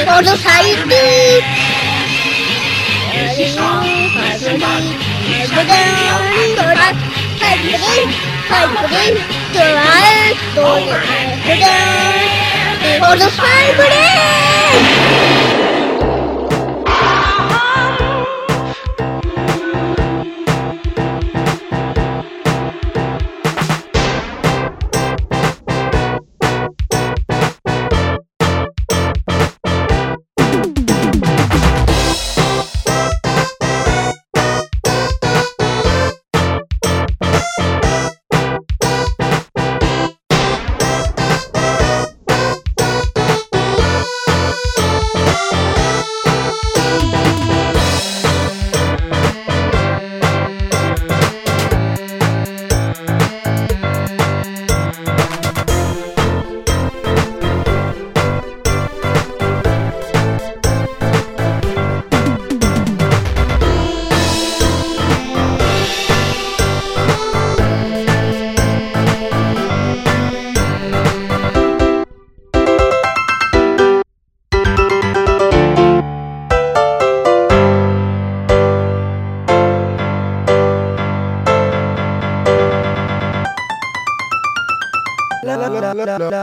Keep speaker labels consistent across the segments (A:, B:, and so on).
A: Photo Society. Photo
B: Society.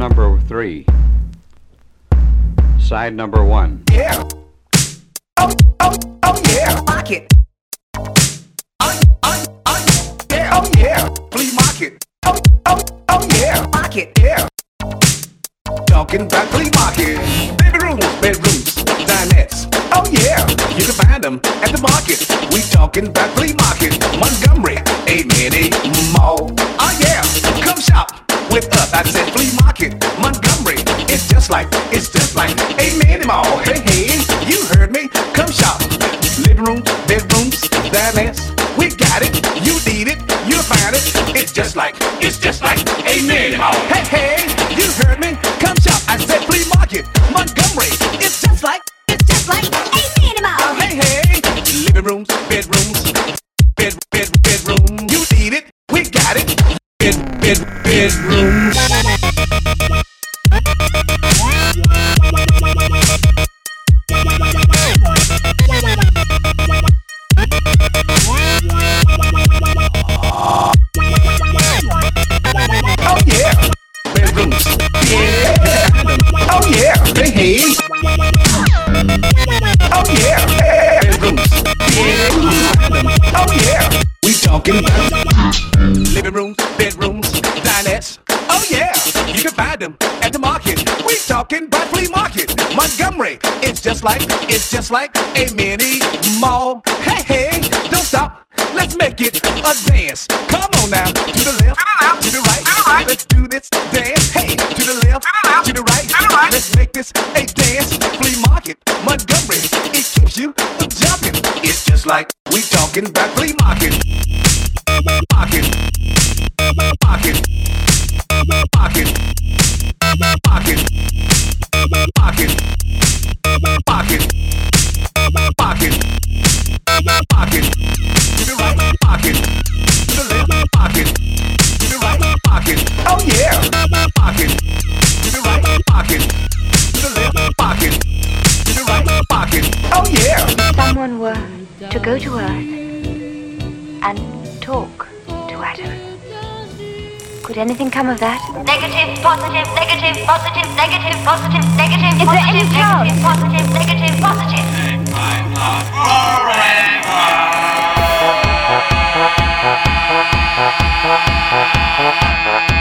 B: number three. Side number one.
C: Yeah. Oh, oh, oh yeah. Market. Oh, oh, oh, yeah. Oh yeah. Flea market. Oh, oh, oh yeah. Market. Yeah. Talking about flea market. Baby rooms, bedrooms, dinettes. Oh yeah. You can find them at the market. We talking about flea market. Montgomery, a mini mall. Oh yeah. Come shop with us. I said flea market. Montgomery. It's just like, it's just like a mini mall. Hey, hey, you heard me. Come shop. Living rooms, bedrooms, dinettes. We got it. You need it. You'll find it. It's just like, it's just like a mini mall. Hey, hey, Bed, bedroom. Oh yeah, bedrooms. Yeah. Oh yeah, hey. Oh yeah. Yeah. Oh yeah, we talking about living them at the market. We talking about flea market, Montgomery. It's just like, it's just like a mini mall. Hey hey, don't stop. Let's make it a dance. Come on now, to the left, to the right. to the right. Let's do this dance. Hey, to the left, to the right. Let's make this a dance. Flea market, Montgomery. It keeps you jumping. It's just like we talking about flea market. Market. Market
D: someone were to go to Earth and talk to Adam. Would anything come of that?
E: Negative, positive, negative, positive, negative, positive, negative,
D: Is positive, there any chance?
E: positive, negative, positive.
F: I'm not forever.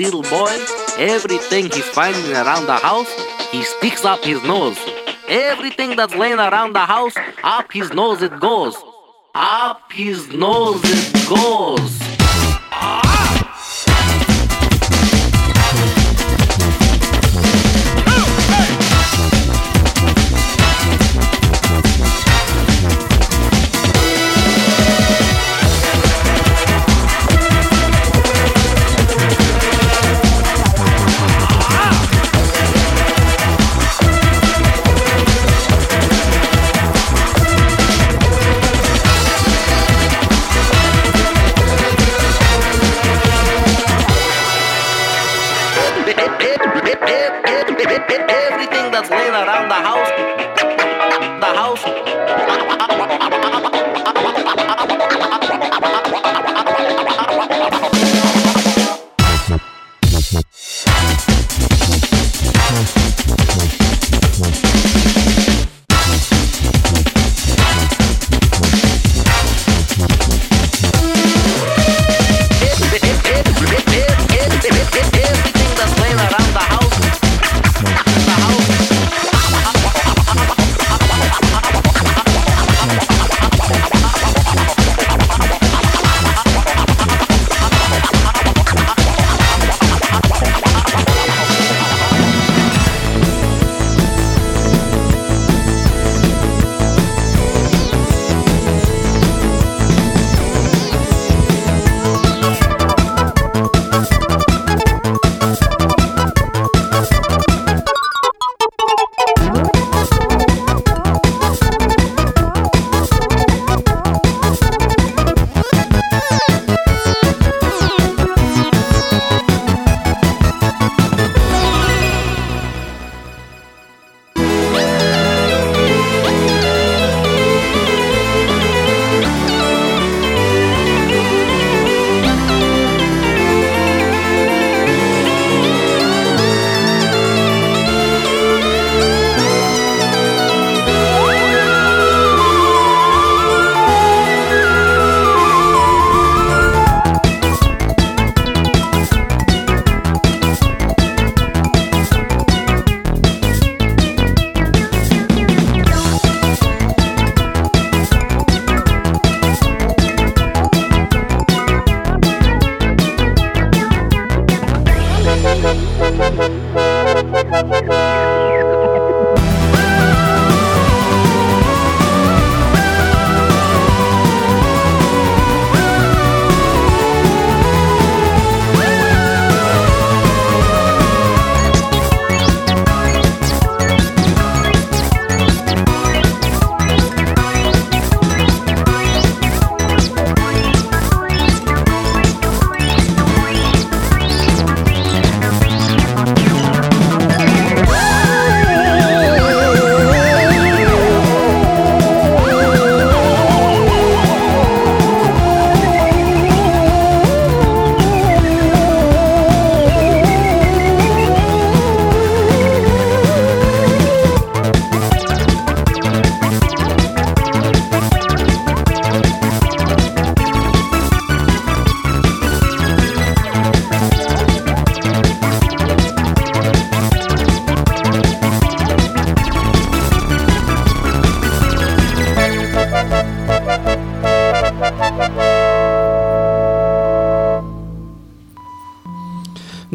F: Little boy, everything he's finding around the house, he sticks up his nose. Everything that's laying around the house, up his nose it goes. Up his nose it goes.
G: Everything that's laying around the house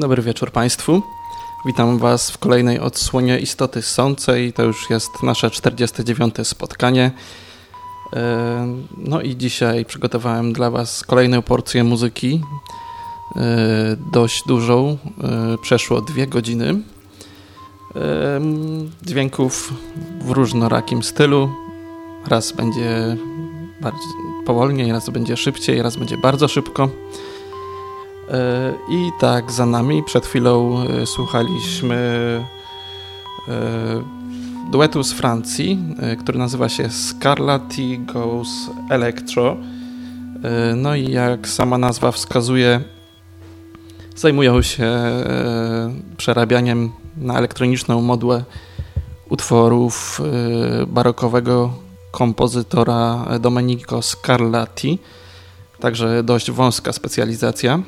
H: Dobry wieczór Państwu. Witam Was w kolejnej odsłonie Istoty Sącej. To już jest nasze 49. spotkanie. E, no i dzisiaj przygotowałem dla Was kolejną porcję muzyki. E, dość dużą. E, przeszło dwie godziny. Dźwięków w różnorakim stylu. Raz będzie bardziej powolniej, raz będzie szybciej, raz będzie bardzo szybko. E, I tak za nami przed chwilą e, słuchaliśmy e, duetu z Francji, który nazywa się Scarlatti Goes Electro. No i jak sama nazwa wskazuje, zajmują się przerabianiem na elektroniczną modłę utworów barokowego kompozytora Domenico Scarlatti. Także dość wąska specjalizacja.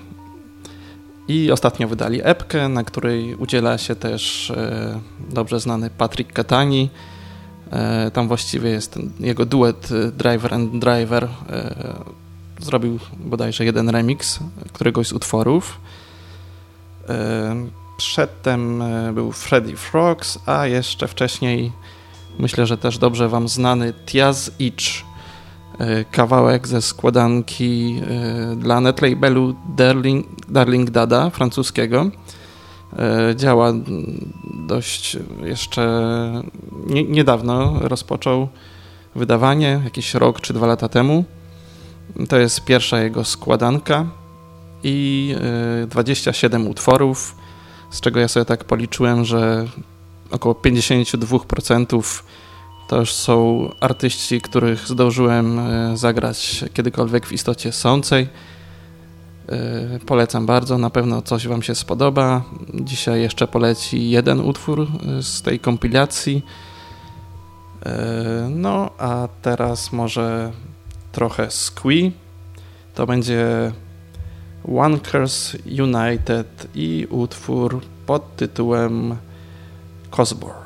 H: I ostatnio wydali epkę, na której udziela się też e, dobrze znany Patrick Catani. E, tam właściwie jest ten, jego duet e, Driver and Driver. Zrobił bodajże jeden remix któregoś z utworów. Przedtem był Freddy Frogs, a jeszcze wcześniej myślę, że też dobrze Wam znany Tiaz Itch kawałek ze składanki e, dla netlabelu Darling, Darling Dada francuskiego. E, działa dość jeszcze nie, niedawno rozpoczął wydawanie, jakiś rok czy dwa lata temu. To jest pierwsza jego składanka i 27 utworów, z czego ja sobie tak policzyłem, że około 52% to już są artyści, których zdążyłem e, zagrać kiedykolwiek w istocie sącej. E, polecam bardzo, na pewno coś Wam się spodoba. Dzisiaj jeszcze poleci jeden utwór e, z tej kompilacji. No, a teraz może trochę Squee. To będzie Onkers United i utwór pod tytułem Cosbor.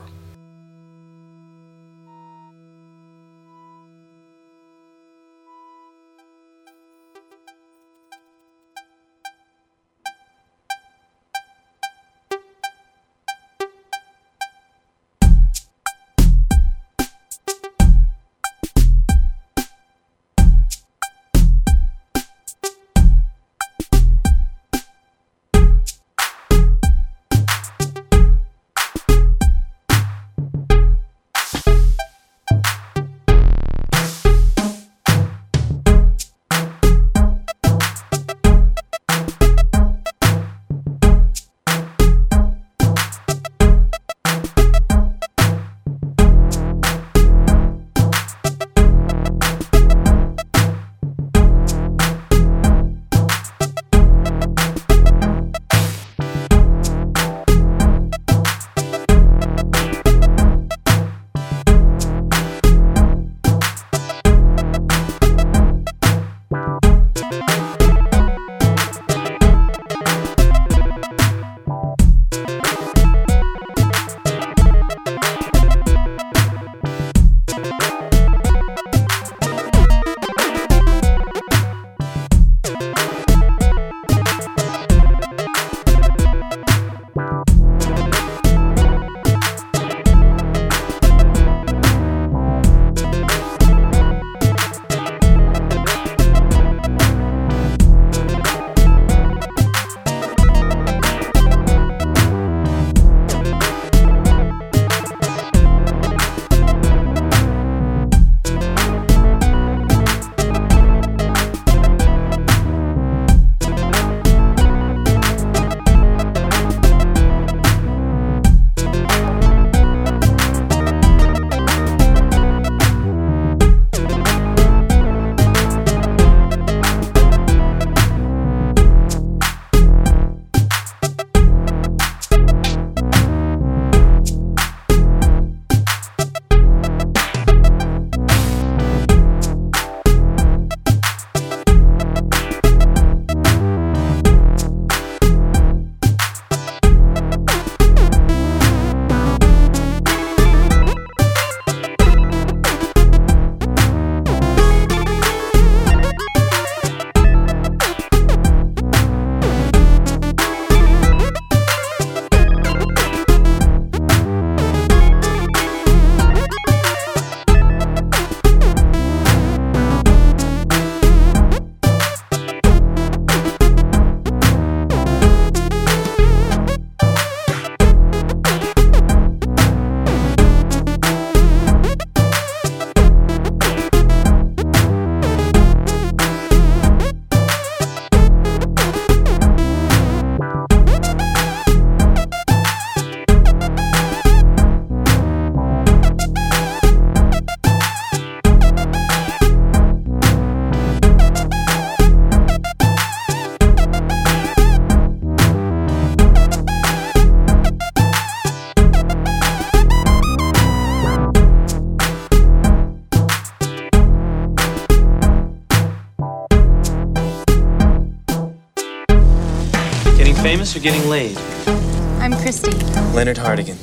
I: Bernard Hardigan.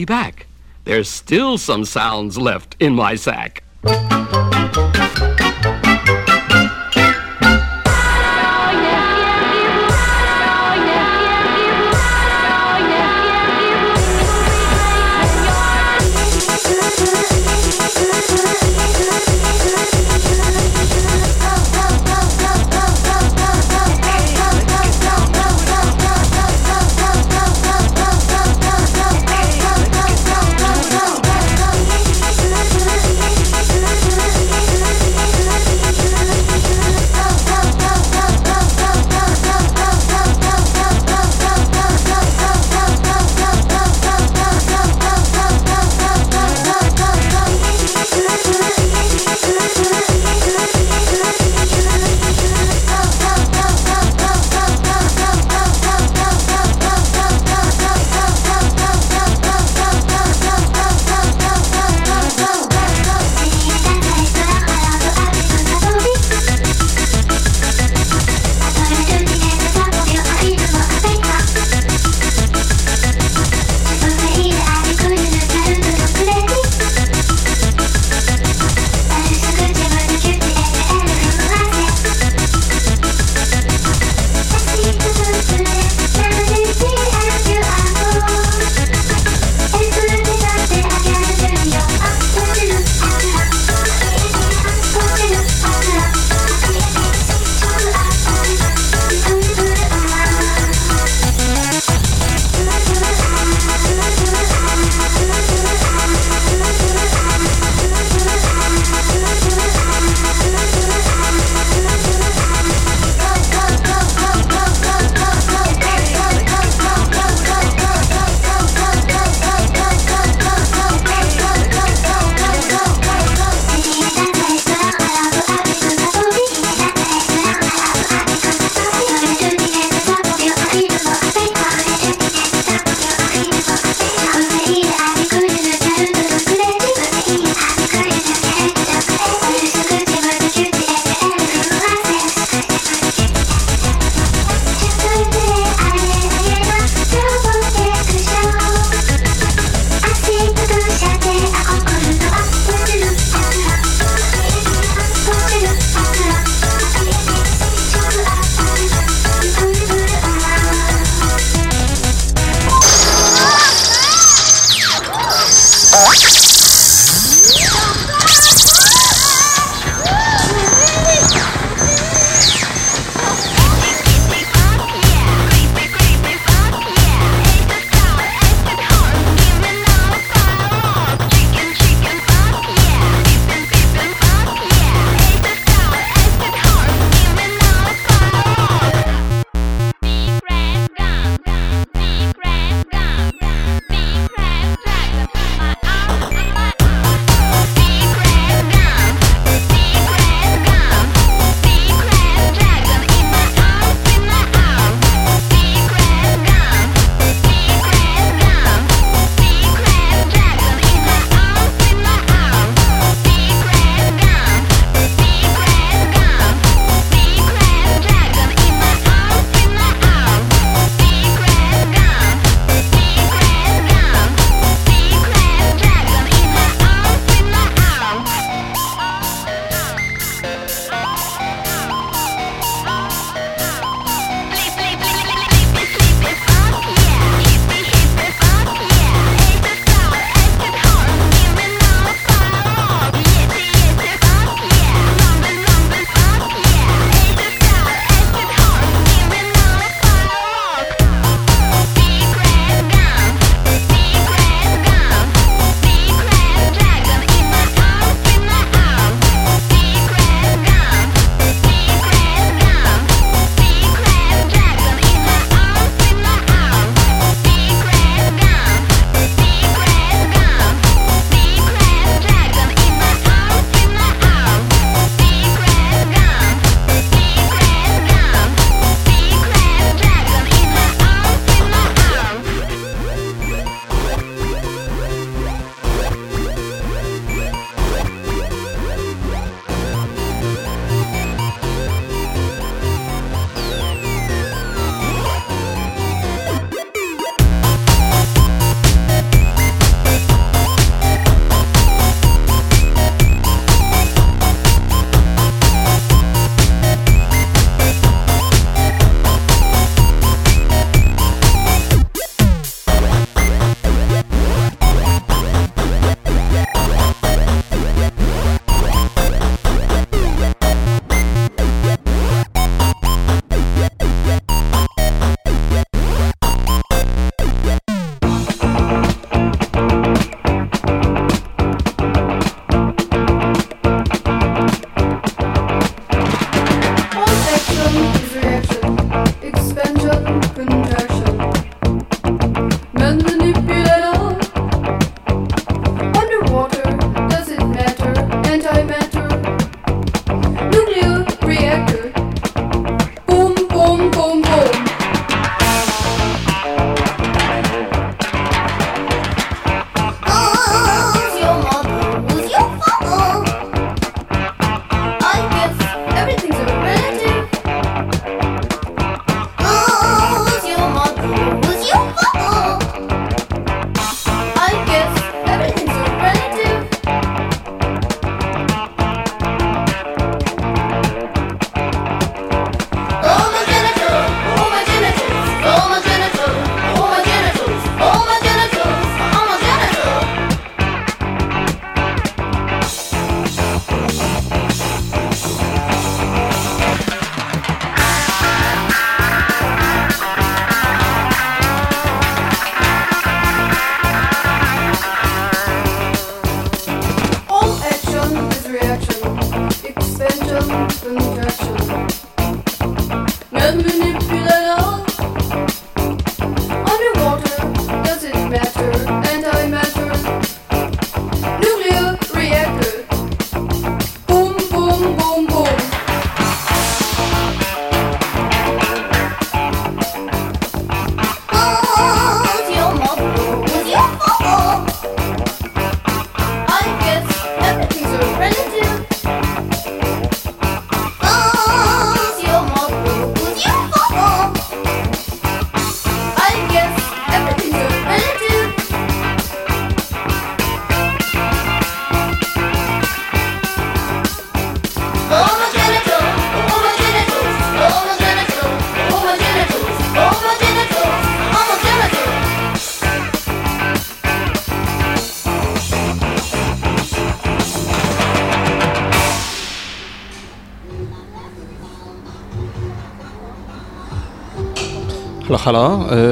J: be back. There's still some sounds left in my sack.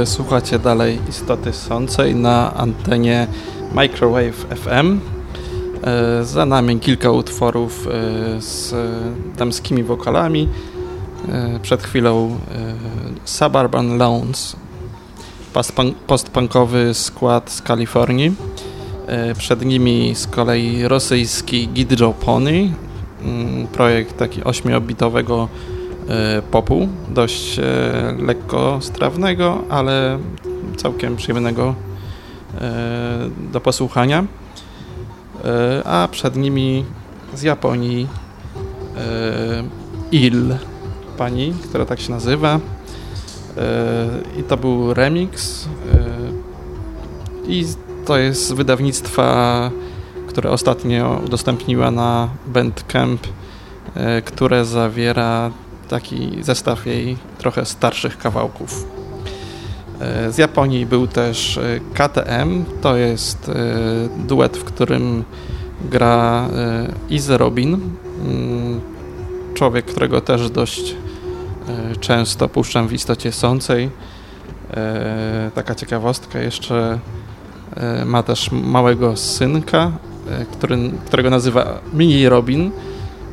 H: Słuchacie dalej Istoty Sącej na antenie Microwave FM. Y, Za nami kilka utworów y, z damskimi wokalami. Przed chwilą Suburban postpunk- postpunkowy skład z Kalifornii. Przed nimi z kolei rosyjski Gidjo Pony, mm, projekt taki ośmiobitowego e, popu, dość e, lekko strawnego, ale całkiem przyjemnego e, do posłuchania. E, A przed nimi z Japonii Il, pani, która tak się nazywa. I to był remix. I to jest z wydawnictwa, które ostatnio udostępniła na Bandcamp, które zawiera taki zestaw jej trochę starszych kawałków. E, Z Japonii był też e, KTM, to jest e, duet, w którym gra Izzy Robin, mm, człowiek, którego też dość często puszczam w istocie sącej. Taka ciekawostka jeszcze ma też małego synka, który, którego nazywa Mini Robin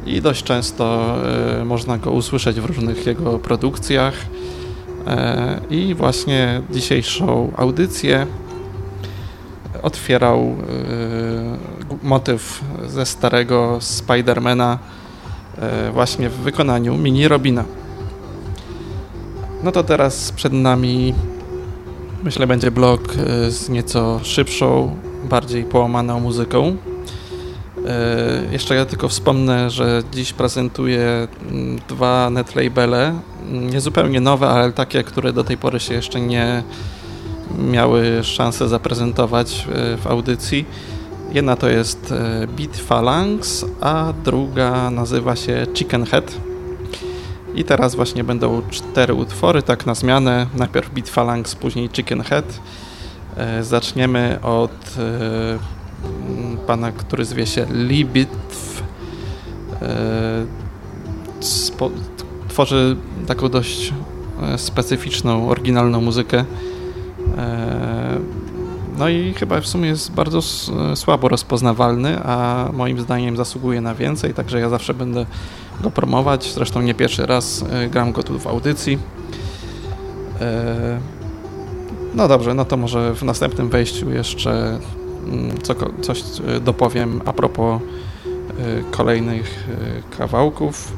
H: i dość często e, można go usłyszeć w różnych jego produkcjach. E, I właśnie dzisiejszą audycję otwierał e, motyw ze starego Spidermana właśnie w wykonaniu Mini Robina. No to teraz przed nami myślę będzie blok z nieco szybszą, bardziej połamaną muzyką. E, Jeszcze ja tylko wspomnę, że dziś prezentuję mm, dwa netlabele, mm, niezupełnie nowe, ale takie, które do tej pory się jeszcze nie miały szansę zaprezentować e, w audycji. Jedna to jest e, Beat Phalanx, a druga nazywa się Chicken Head. I teraz właśnie będą cztery utwory, tak na zmianę. Najpierw Beat Phalanx, później Chicken Head. Zaczniemy od pana, który zwie się Libitw. E, Tworzy taką dość e, specyficzną, oryginalną muzykę. E, No i chyba w sumie jest bardzo słabo rozpoznawalny, a moim zdaniem zasługuje na więcej, także ja zawsze będę go promować. Zresztą nie pierwszy raz gram go tu w audycji. No dobrze, no to może w następnym wejściu jeszcze mm, coko- coś e, dopowiem a propos e, kolejnych e, kawałków.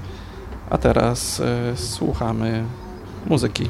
H: A teraz słuchamy muzyki.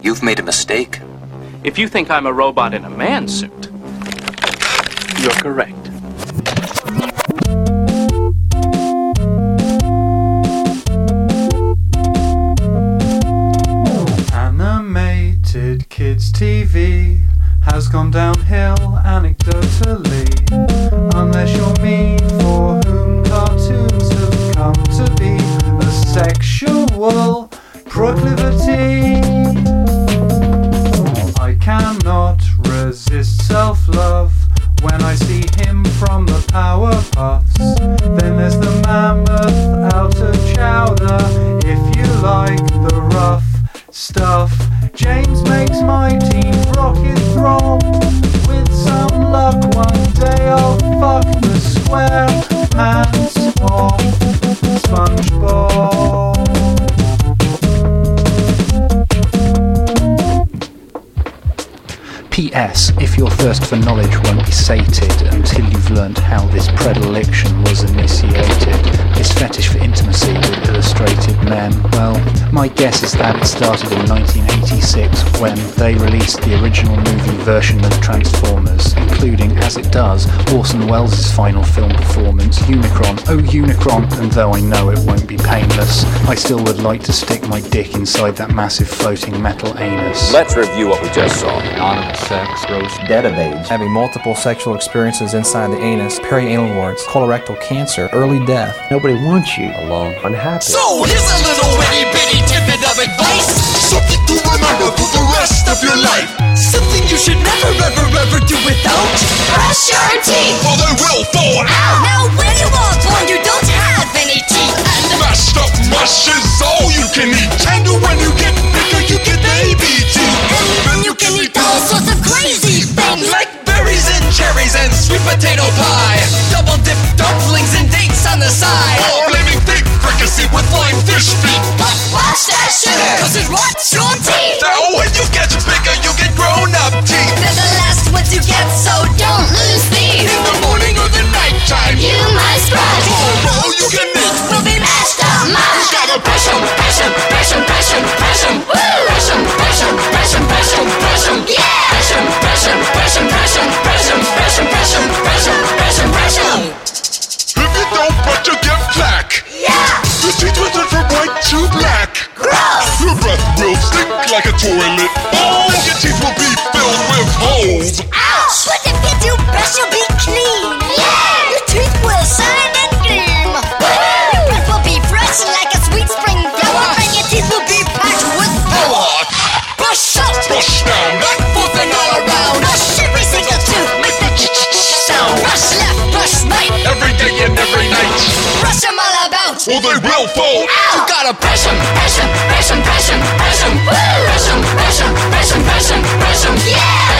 K: You've made a mistake.
L: If you think I'm a robot in a man suit, you're correct.
M: For
N: knowledge won't be sated until you've learnt how this predilection my guess is that it started in 1986 when they released the original movie version of Transformers, including, as it does, Orson Welles' final film performance, Unicron. Oh, Unicron! And though I know it won't be painless, I still would like to stick my dick inside that massive floating metal anus.
O: Let's review what we just saw.
P: Anonymous sex, gross, dead of age, having multiple sexual experiences inside the anus, perianal warts, colorectal cancer, early death. Nobody wants you alone, unhappy.
Q: So here's a little witty bitty tidbit of advice. Something to remember for the rest of your life. Something you should never ever ever do without. Brush your teeth. Or they will fall out. Now when you are born, you don't have any teeth. And mashed up mush is all you can eat. And when you get bigger, you get baby teeth. And then you can eat all sorts of crazy things like berries and cherries and sweet potato pie. Double dip dumplings and dates on the side. Or living thick fricassee with flying fish feet. Wash that shit, cause it rots your teeth. Now when you get bigger, you get grown up teeth. They're the last ones you get, so don't lose these. In the morning or the night time, you must brush. All you can eat will be mashed up. You gotta brush 'em, brush 'em, brush 'em, brush 'em, brush 'em. Woo! Brush 'em, brush 'em, brush 'em, brush 'em, brush 'em. Yeah! Brush 'em, brush 'em, brush 'em, brush 'em, brush 'em, brush 'em, brush 'em, brush 'em, brush 'em, brush 'em. If you don't brush, you get plaque. Your teeth will turn from white to black. Gross! Your breath will stink like a toilet. Oh, your teeth will be filled with holes. fold, they will fold. You gotta press them, press them, press them, press them, press them, press them, press them, press them, press them, yeah.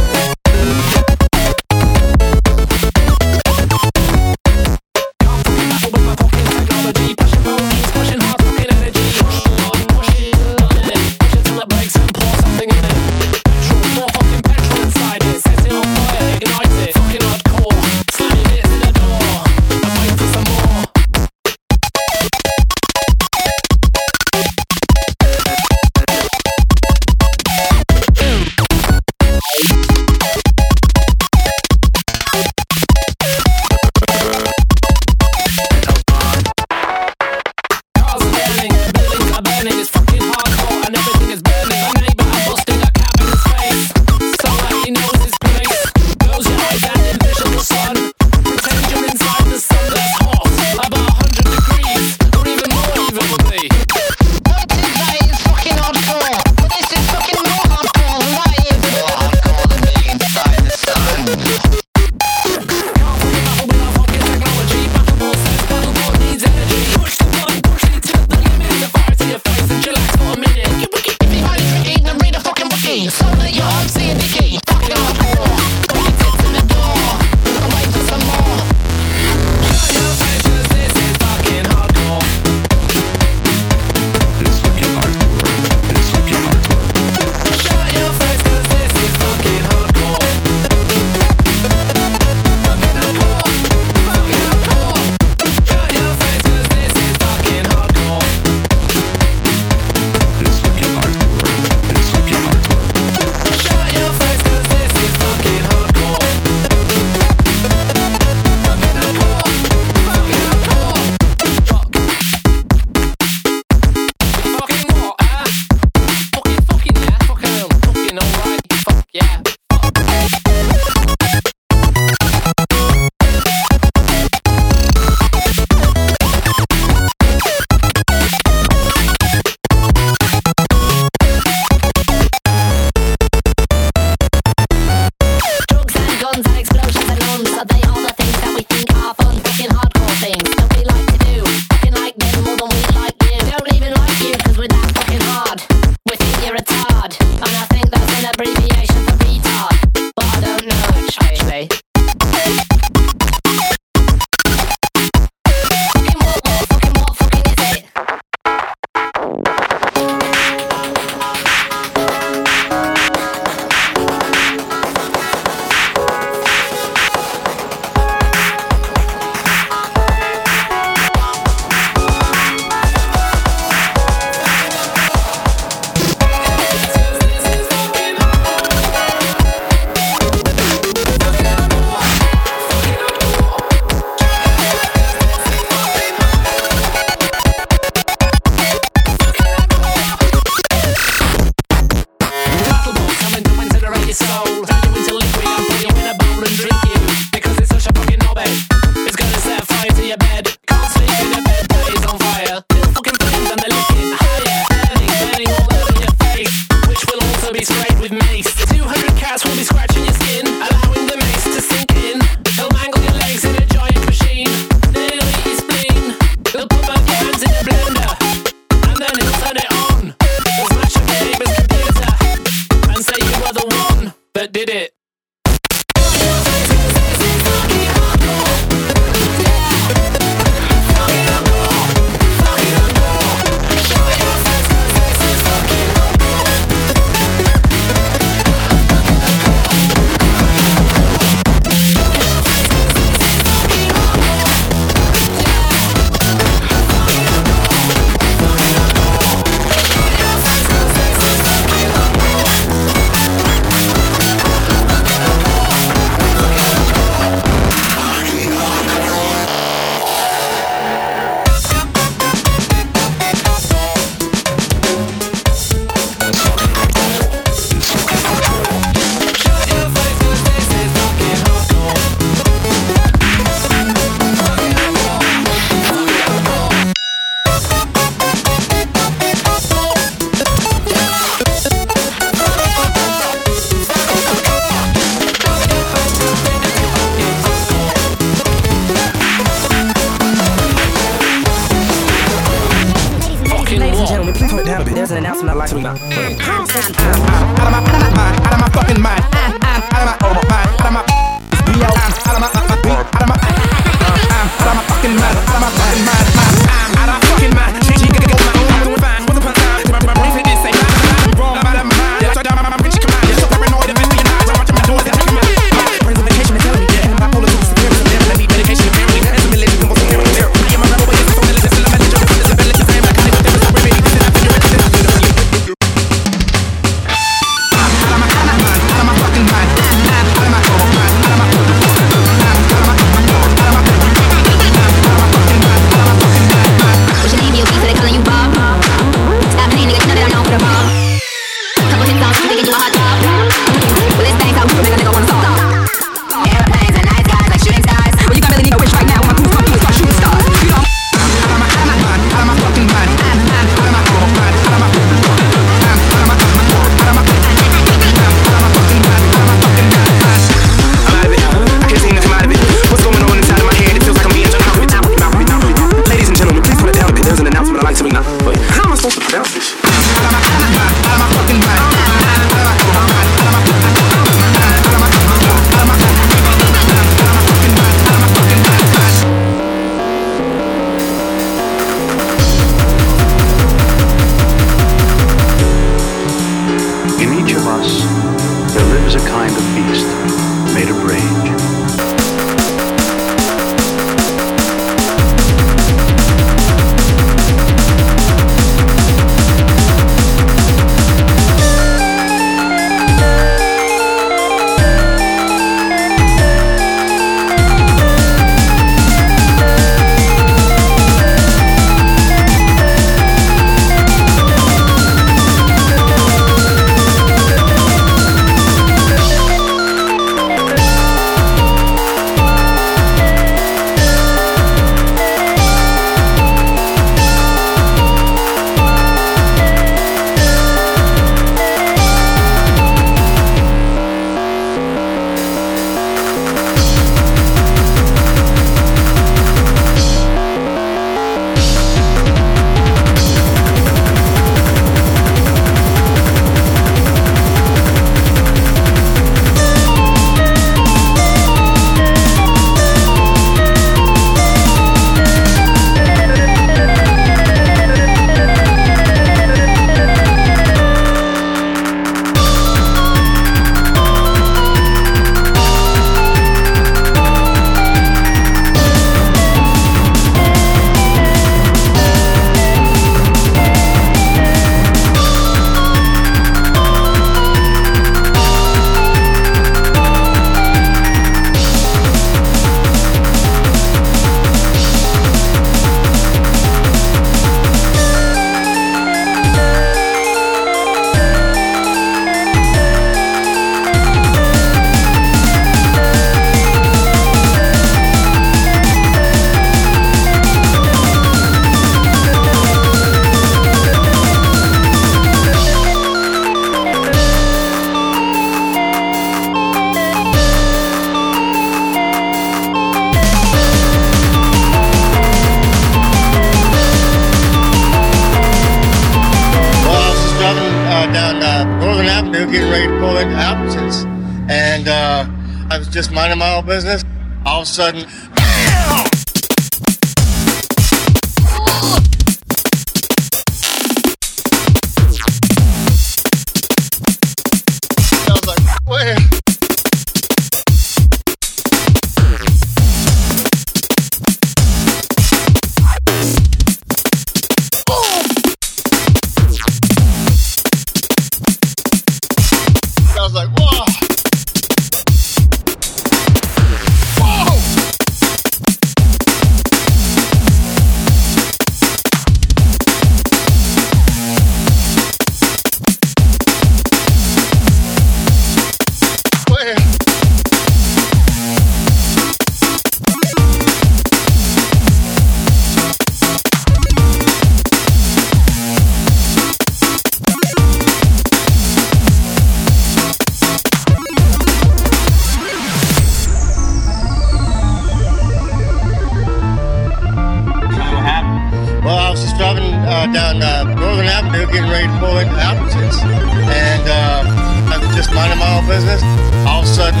R: Down
S: uh, Northern Avenue, getting ready to pull into Albertsons, and uh, I was just minding my own business. All of a sudden!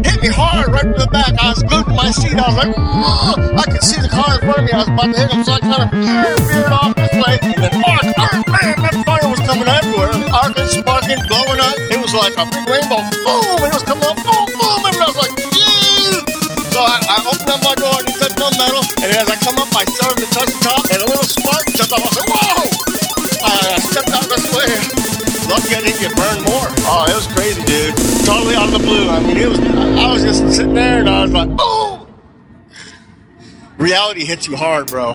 S: Hit me hard right from the back. I was glued to my seat. I was like, "Whoa!" I could see the car in front of me. I was about to hit him, so I kind of veered off this way. And then, arc, arc, man, that fire was coming everywhere. Arcing, sparking, blowing up. It was like a big rainbow. Boom! It was coming up, boom, boom, and I was like, yeah! So I, I opened metal, and as I come up, I started to touch the top, and a little spark jumped off. I was like, whoa! I uh, stepped out this way. Lucky I didn't get burned more. Oh, it was crazy, dude. Totally out of the blue. I mean, it was. I was just sitting there, and I was like, oh! Reality hits you hard, bro.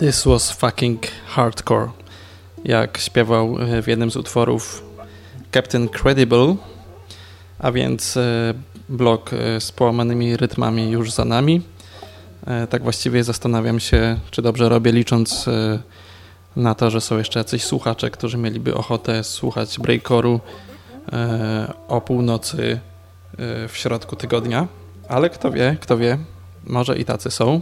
H: This was fucking hardcore. Jak śpiewał e, w jednym z utworów Captain Credible, a więc e, blok e, z połamanymi rytmami już za nami. Tak właściwie zastanawiam się, czy dobrze robię, licząc na to, że są jeszcze jacyś słuchacze, którzy mieliby ochotę słuchać breakoru o północy w środku tygodnia. Ale kto wie, kto wie, może i tacy są.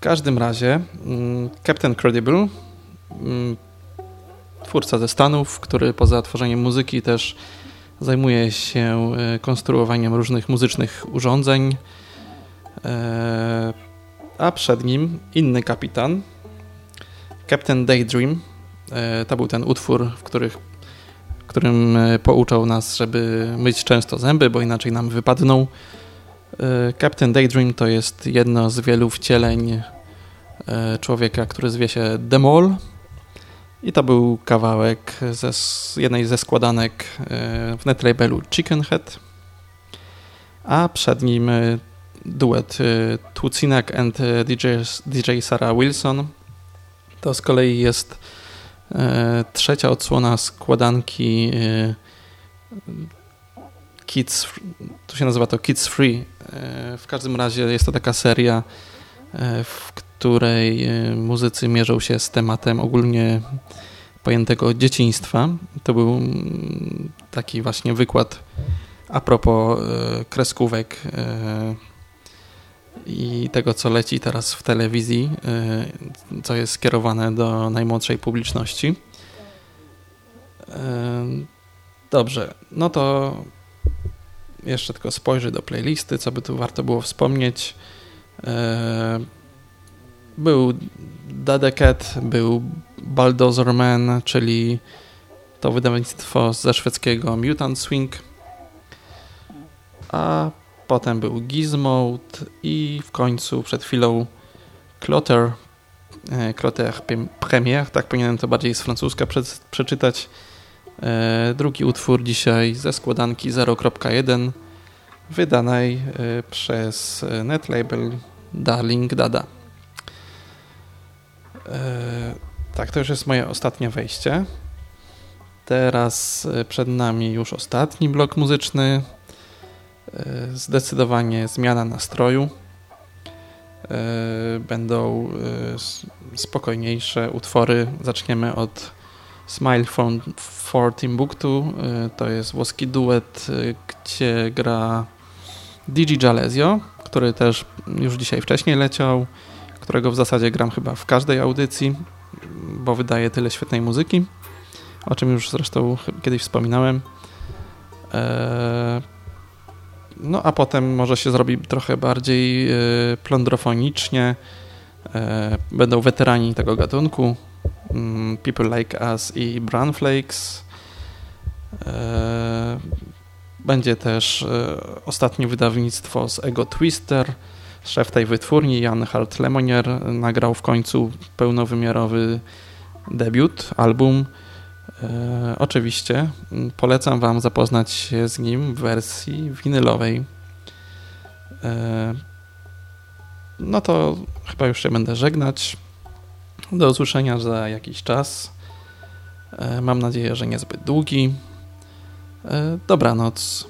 H: W każdym razie mm, Captain Credible, mm, twórca ze Stanów, który poza tworzeniem muzyki też zajmuje się e, konstruowaniem różnych muzycznych urządzeń, e, a przed nim inny kapitan, Captain Daydream. E, to był ten utwór, w, których, którym pouczał nas, żeby myć często zęby, bo inaczej nam wypadną. Captain Daydream to jest jedno z wielu wcieleń człowieka, który zwie się Demol. I to był kawałek ze, jednej ze składanek w netlabelu Chicken Head. A przed nim duet Tucinak and DJ, DJ Sarah Wilson. To z kolei jest trzecia odsłona składanki Kids, to się nazywa to Kids Free. W każdym razie jest to taka seria, w której muzycy mierzą się z tematem ogólnie pojętego dzieciństwa. To był mm, taki właśnie wykład a propos kreskówek i tego, co leci teraz w telewizji, co jest skierowane do najmłodszej publiczności. Dobrze, no to jeszcze tylko spojrzę do playlisty, co by tu warto było wspomnieć. Był Dadecat, był Baldozer Man, czyli to wydawnictwo ze szwedzkiego Mutant Swing, a potem był Gizmode i w końcu przed chwilą Clotter, Clotter Premier, tak powinienem to bardziej z francuska przeczytać. Drugi utwór dzisiaj ze składanki 0.1 wydanej przez netlabel Darling Dada. Tak, to już jest moje ostatnie wejście. Teraz przed nami już ostatni blok muzyczny. Zdecydowanie zmiana nastroju. Będą spokojniejsze utwory. Zaczniemy od Smile from for Timbuktu. To jest włoski duet, gdzie gra Digi Jalezio, który też już dzisiaj wcześniej leciał, którego w zasadzie gram chyba w każdej audycji, bo wydaje tyle świetnej muzyki, o czym już zresztą kiedyś wspominałem. No a potem może się zrobi trochę bardziej plądrofonicznie. Będą weterani tego gatunku, People Like Us i Brown Flakes. Będzie też ostatnie wydawnictwo z Ego Twister. Szef tej wytwórni, Jan Hart Lemonier, nagrał w końcu pełnowymiarowy debiut, album. oczywiście polecam Wam zapoznać się z nim w wersji winylowej. no to chyba już się będę żegnać. Do usłyszenia za jakiś czas. Mam nadzieję, że niezbyt długi. Dobranoc.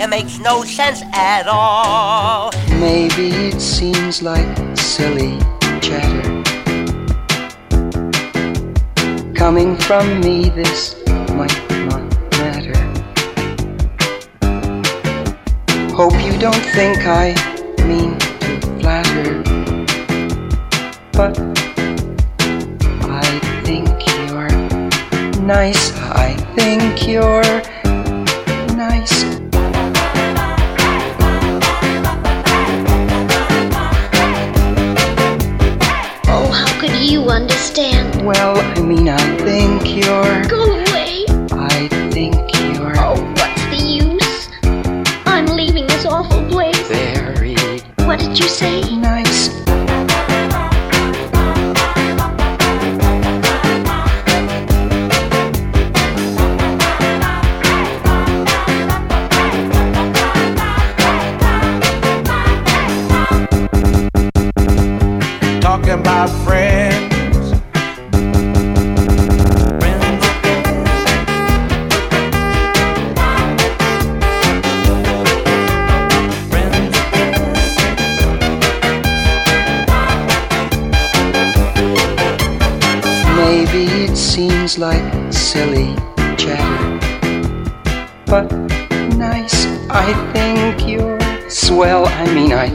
T: It makes no sense at all.
U: Maybe it seems like silly chatter coming from me. This might not matter. Hope you don't think I mean to flatter, but I think you're nice. I think you're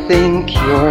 U: think you're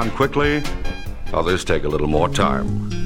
V: down quickly, others take a little more time.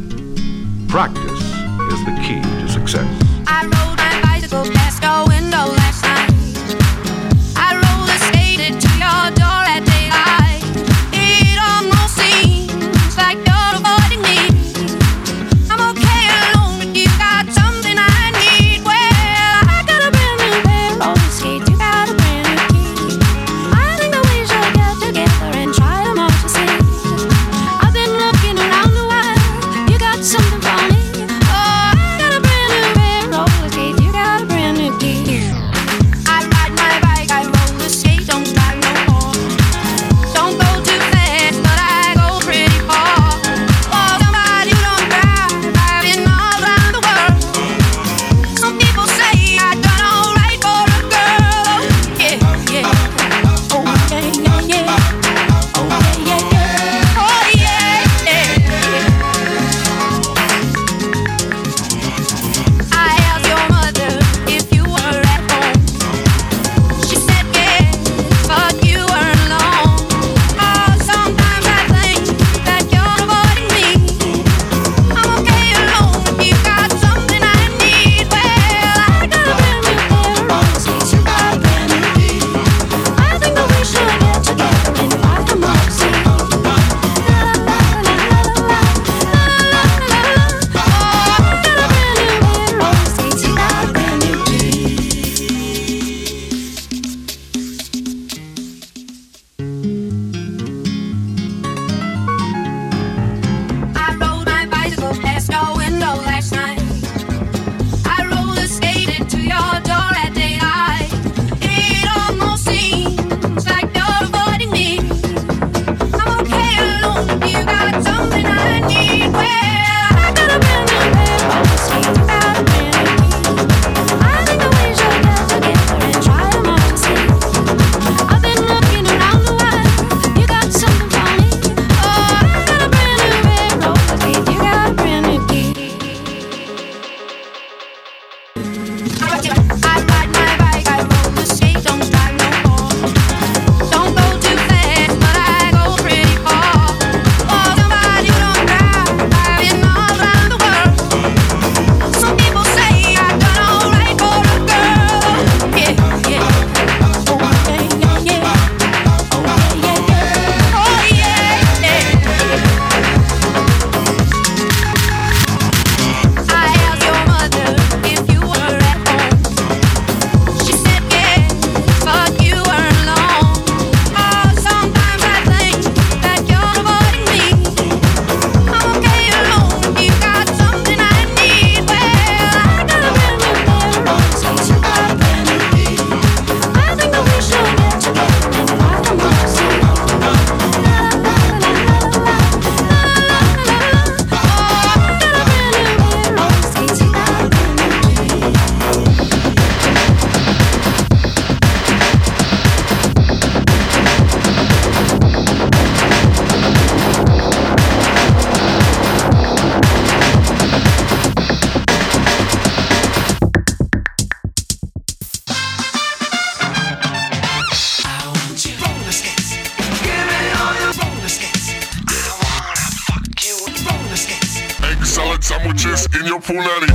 W: pull out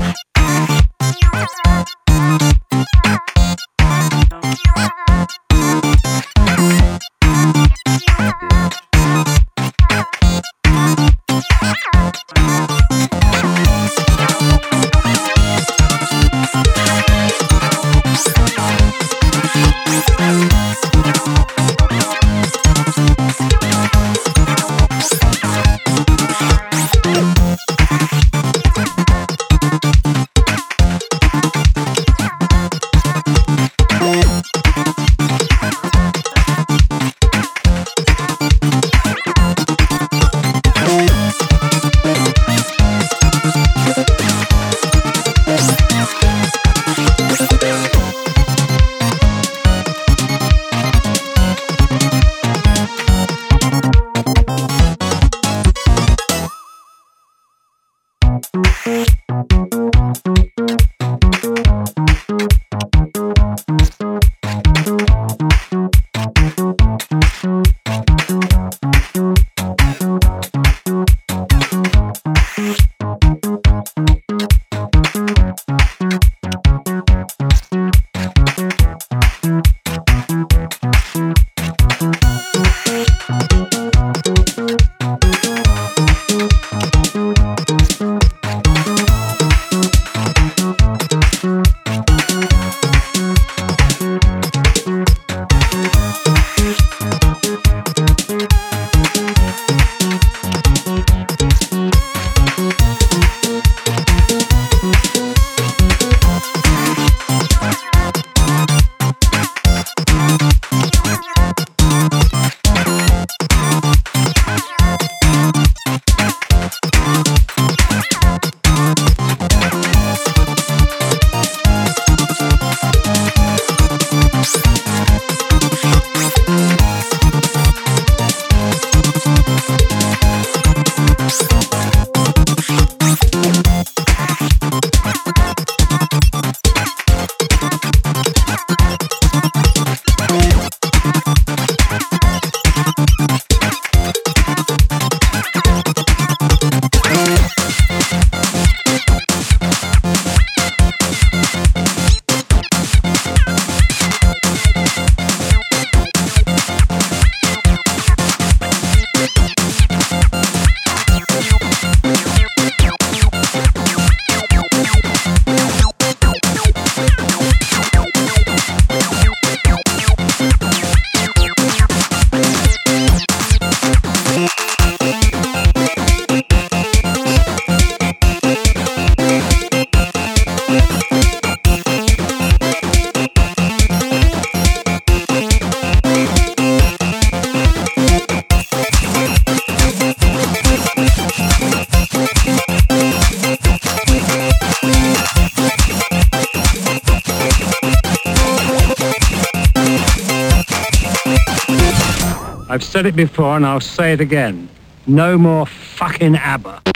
C: before and I'll say it again. No more fucking ABBA.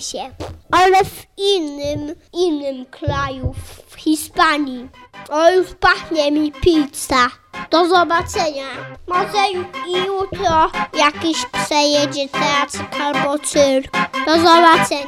X: się. Ale w innym, innym kraju, w Hiszpanii. O, już pachnie mi pizza. Do zobaczenia. Może jutro jakiś przejedzie teatr albo cyrk. Do zobaczenia.